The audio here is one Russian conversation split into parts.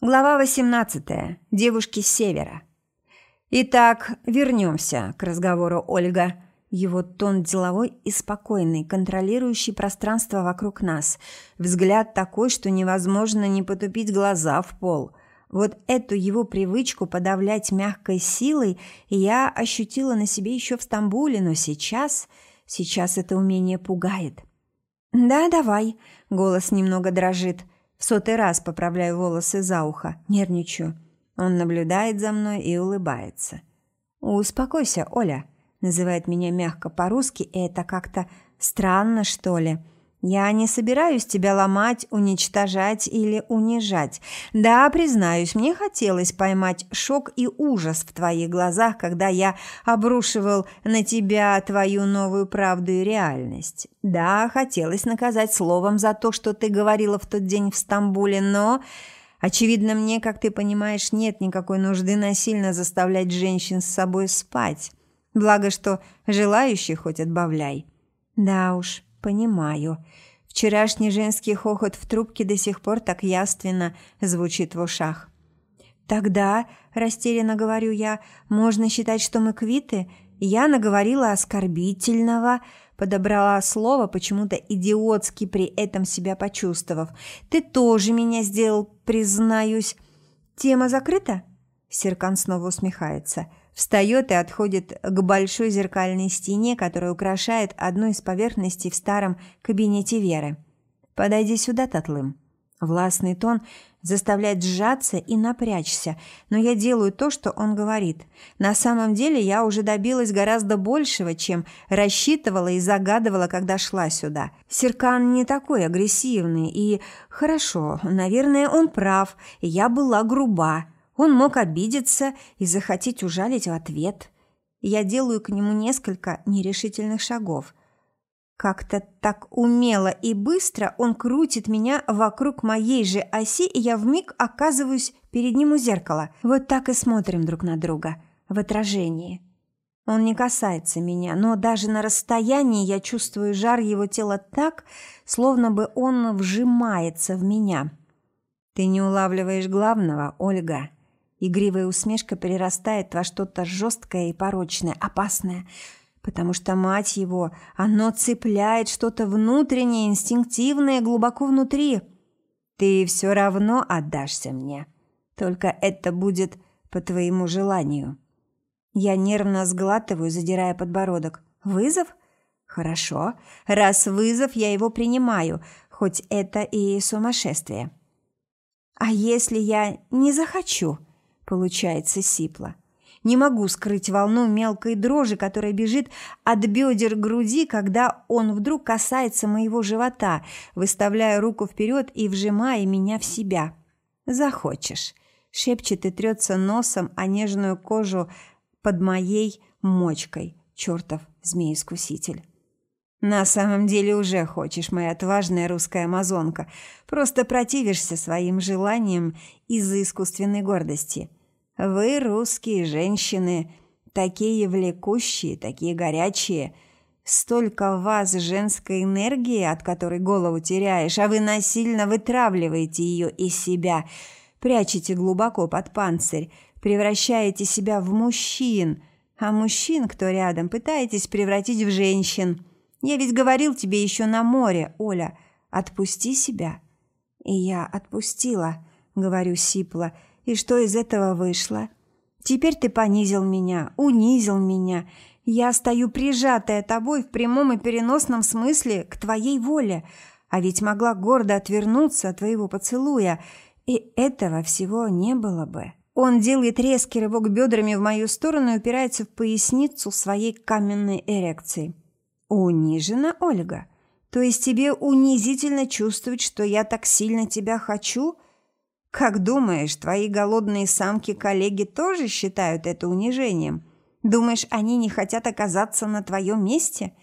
Глава 18. Девушки с севера. Итак, вернемся к разговору Ольга. Его тон деловой и спокойный, контролирующий пространство вокруг нас. Взгляд такой, что невозможно не потупить глаза в пол. Вот эту его привычку подавлять мягкой силой я ощутила на себе еще в Стамбуле, но сейчас... Сейчас это умение пугает. «Да, давай», — голос немного дрожит, — в сотый раз поправляю волосы за ухо, нервничаю. Он наблюдает за мной и улыбается. «Успокойся, Оля», — называет меня мягко по-русски, и это как-то странно, что ли. Я не собираюсь тебя ломать, уничтожать или унижать. Да, признаюсь, мне хотелось поймать шок и ужас в твоих глазах, когда я обрушивал на тебя твою новую правду и реальность. Да, хотелось наказать словом за то, что ты говорила в тот день в Стамбуле, но... Очевидно, мне, как ты понимаешь, нет никакой нужды насильно заставлять женщин с собой спать. Благо, что желающих хоть отбавляй. Да уж, Понимаю. Вчерашний женский хохот в трубке до сих пор так яственно звучит в ушах. Тогда, растерянно говорю я, можно считать, что мы квиты? Я наговорила оскорбительного, подобрала слово, почему-то идиотски при этом себя почувствовав. Ты тоже меня сделал, признаюсь. Тема закрыта? Серкан снова усмехается встает и отходит к большой зеркальной стене, которая украшает одну из поверхностей в старом кабинете Веры. «Подойди сюда, Татлым». Властный тон заставляет сжаться и напрячься, но я делаю то, что он говорит. На самом деле я уже добилась гораздо большего, чем рассчитывала и загадывала, когда шла сюда. Серкан не такой агрессивный, и хорошо, наверное, он прав, я была груба. Он мог обидеться и захотеть ужалить в ответ. Я делаю к нему несколько нерешительных шагов. Как-то так умело и быстро он крутит меня вокруг моей же оси, и я вмиг оказываюсь перед ним у зеркала. Вот так и смотрим друг на друга, в отражении. Он не касается меня, но даже на расстоянии я чувствую жар его тела так, словно бы он вжимается в меня. Ты не улавливаешь главного, Ольга. Игривая усмешка перерастает во что-то жесткое и порочное, опасное, потому что, мать его, оно цепляет что-то внутреннее, инстинктивное, глубоко внутри. Ты все равно отдашься мне, только это будет по твоему желанию. Я нервно сглатываю, задирая подбородок. Вызов? Хорошо. Раз вызов, я его принимаю, хоть это и сумасшествие. А если я не захочу? Получается сипло. Не могу скрыть волну мелкой дрожи, которая бежит от бедер груди, когда он вдруг касается моего живота, выставляя руку вперед и вжимая меня в себя. «Захочешь», — шепчет и трется носом о нежную кожу под моей мочкой. Чертов змей-искуситель. На самом деле уже хочешь, моя отважная русская амазонка. Просто противишься своим желаниям из-за искусственной гордости. Вы, русские женщины, такие влекущие, такие горячие. Столько в вас женской энергии, от которой голову теряешь, а вы насильно вытравливаете ее из себя, прячете глубоко под панцирь, превращаете себя в мужчин, а мужчин, кто рядом, пытаетесь превратить в женщин. Я ведь говорил тебе еще на море, Оля, отпусти себя. И я отпустила, говорю сипло, — и что из этого вышло? Теперь ты понизил меня, унизил меня. Я стою прижатая тобой в прямом и переносном смысле к твоей воле, а ведь могла гордо отвернуться от твоего поцелуя, и этого всего не было бы. Он делает резкий рывок бедрами в мою сторону и упирается в поясницу своей каменной эрекции. «Унижена, Ольга? То есть тебе унизительно чувствовать, что я так сильно тебя хочу?» Как думаешь, твои голодные самки-коллеги тоже считают это унижением? Думаешь, они не хотят оказаться на твоем месте?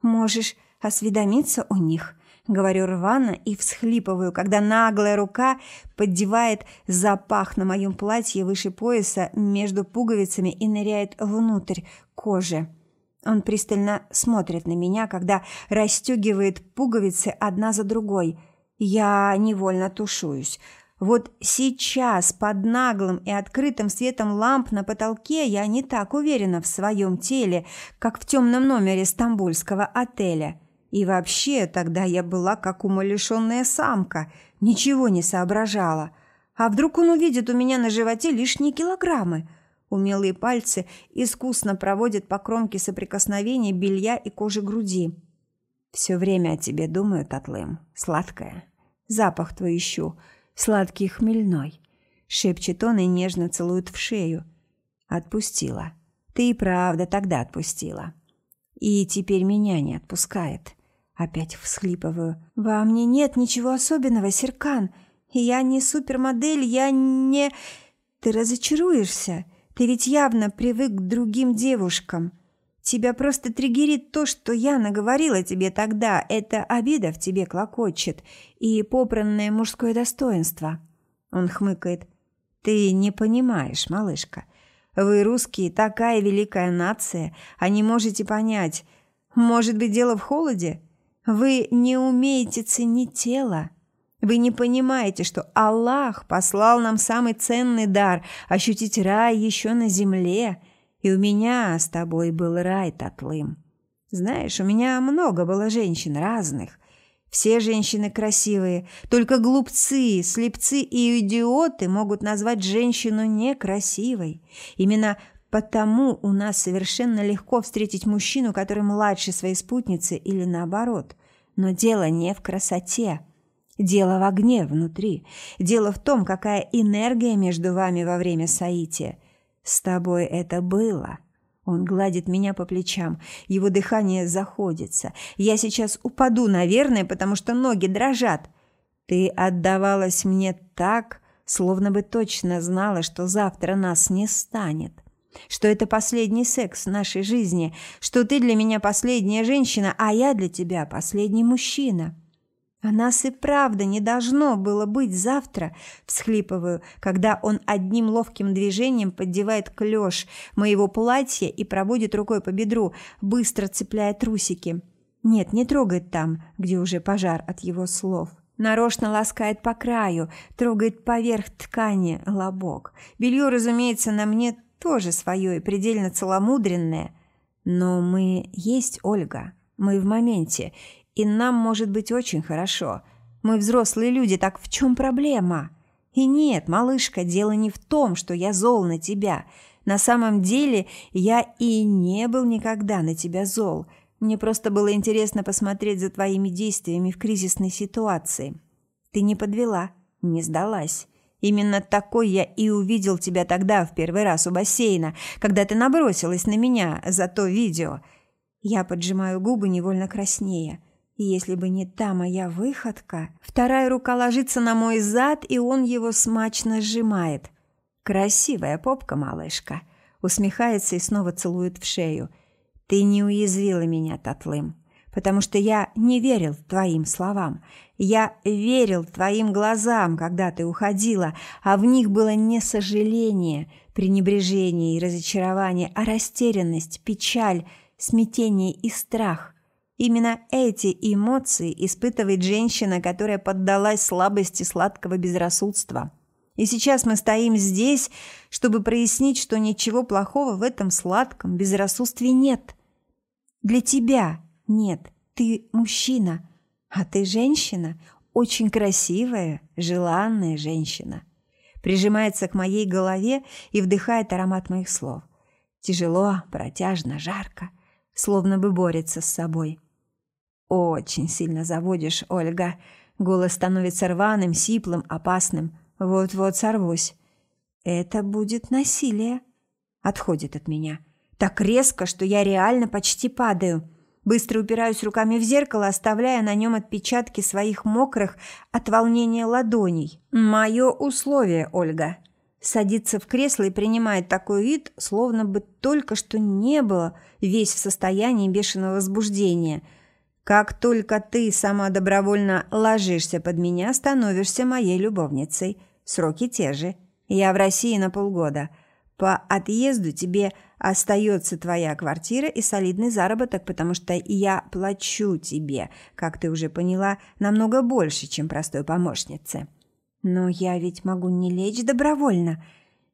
Можешь осведомиться у них, говорю рвано и всхлипываю, когда наглая рука поддевает запах на моем платье выше пояса между пуговицами и ныряет внутрь кожи. Он пристально смотрит на меня, когда расстегивает пуговицы одна за другой. Я невольно тушуюсь. Вот сейчас под наглым и открытым светом ламп на потолке я не так уверена в своем теле, как в темном номере стамбульского отеля. И вообще тогда я была как умалишенная самка, ничего не соображала. А вдруг он увидит у меня на животе лишние килограммы? Умелые пальцы искусно проводят по кромке соприкосновения белья и кожи груди. «Все время о тебе думаю, Татлым. Сладкая. Запах твой ищу» сладкий хмельной. Шепчет он и нежно целует в шею. Отпустила. Ты и правда тогда отпустила. И теперь меня не отпускает. Опять всхлипываю. Во мне нет ничего особенного, Серкан. Я не супермодель, я не... Ты разочаруешься. Ты ведь явно привык к другим девушкам. Тебя просто триггерит то, что я наговорила тебе тогда. Это обида в тебе клокочет и попранное мужское достоинство. Он хмыкает. Ты не понимаешь, малышка. Вы, русские, такая великая нация, а не можете понять. Может быть, дело в холоде? Вы не умеете ценить тело. Вы не понимаете, что Аллах послал нам самый ценный дар – ощутить рай еще на земле – и у меня с тобой был рай, Татлым. Знаешь, у меня много было женщин разных. Все женщины красивые, только глупцы, слепцы и идиоты могут назвать женщину некрасивой. Именно потому у нас совершенно легко встретить мужчину, который младше своей спутницы или наоборот. Но дело не в красоте. Дело в огне внутри. Дело в том, какая энергия между вами во время соития – «С тобой это было?» Он гладит меня по плечам, его дыхание заходится. Я сейчас упаду, наверное, потому что ноги дрожат. Ты отдавалась мне так, словно бы точно знала, что завтра нас не станет. Что это последний секс в нашей жизни, что ты для меня последняя женщина, а я для тебя последний мужчина. А нас и правда не должно было быть завтра, всхлипываю, когда он одним ловким движением поддевает клеш моего платья и проводит рукой по бедру, быстро цепляя трусики. Нет, не трогает там, где уже пожар от его слов. Нарочно ласкает по краю, трогает поверх ткани лобок. Белье, разумеется, на мне тоже свое и предельно целомудренное. Но мы есть Ольга, мы в моменте, и нам может быть очень хорошо. Мы взрослые люди, так в чем проблема? И нет, малышка, дело не в том, что я зол на тебя. На самом деле я и не был никогда на тебя зол. Мне просто было интересно посмотреть за твоими действиями в кризисной ситуации. Ты не подвела, не сдалась. Именно такой я и увидел тебя тогда в первый раз у бассейна, когда ты набросилась на меня за то видео. Я поджимаю губы невольно краснее. Если бы не та моя выходка, вторая рука ложится на мой зад, и он его смачно сжимает. «Красивая попка, малышка!» Усмехается и снова целует в шею. «Ты не уязвила меня, Татлым, потому что я не верил твоим словам. Я верил твоим глазам, когда ты уходила, а в них было не сожаление, пренебрежение и разочарование, а растерянность, печаль, смятение и страх». Именно эти эмоции испытывает женщина, которая поддалась слабости сладкого безрассудства. И сейчас мы стоим здесь, чтобы прояснить, что ничего плохого в этом сладком безрассудстве нет. Для тебя нет. Ты мужчина, а ты женщина, очень красивая, желанная женщина. Прижимается к моей голове и вдыхает аромат моих слов. Тяжело, протяжно, жарко, словно бы борется с собой. «Очень сильно заводишь, Ольга». Голос становится рваным, сиплым, опасным. Вот-вот сорвусь. «Это будет насилие». Отходит от меня. Так резко, что я реально почти падаю. Быстро упираюсь руками в зеркало, оставляя на нем отпечатки своих мокрых от волнения ладоней. «Мое условие, Ольга». Садится в кресло и принимает такой вид, словно бы только что не было, весь в состоянии бешеного возбуждения – как только ты сама добровольно ложишься под меня, становишься моей любовницей. Сроки те же. Я в России на полгода. По отъезду тебе остается твоя квартира и солидный заработок, потому что я плачу тебе, как ты уже поняла, намного больше, чем простой помощнице. Но я ведь могу не лечь добровольно.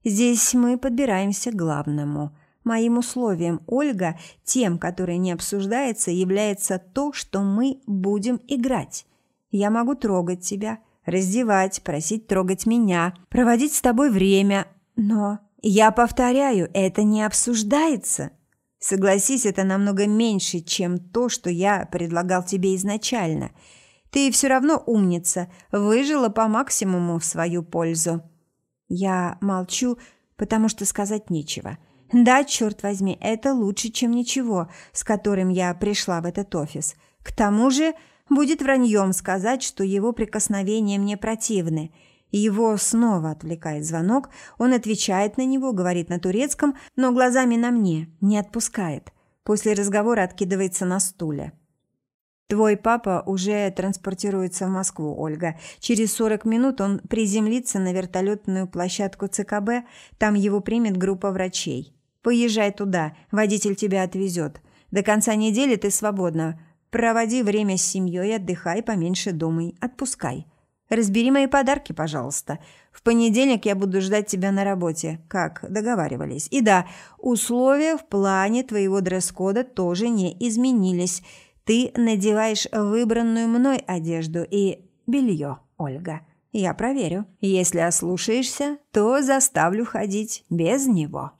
Здесь мы подбираемся к главному. Моим условием, Ольга, тем, которое не обсуждается, является то, что мы будем играть. Я могу трогать тебя, раздевать, просить трогать меня, проводить с тобой время, но я повторяю, это не обсуждается. Согласись, это намного меньше, чем то, что я предлагал тебе изначально. Ты все равно умница, выжила по максимуму в свою пользу. Я молчу, потому что сказать нечего. Да, черт возьми, это лучше, чем ничего, с которым я пришла в этот офис. К тому же будет враньем сказать, что его прикосновения мне противны – его снова отвлекает звонок, он отвечает на него, говорит на турецком, но глазами на мне, не отпускает. После разговора откидывается на стуле. Твой папа уже транспортируется в Москву, Ольга. Через 40 минут он приземлится на вертолетную площадку ЦКБ, там его примет группа врачей. Поезжай туда, водитель тебя отвезет. До конца недели ты свободна. Проводи время с семьей, отдыхай, поменьше думай, отпускай. Разбери мои подарки, пожалуйста. В понедельник я буду ждать тебя на работе, как договаривались. И да, условия в плане твоего дресс-кода тоже не изменились. Ты надеваешь выбранную мной одежду и белье, Ольга. Я проверю. Если ослушаешься, то заставлю ходить без него».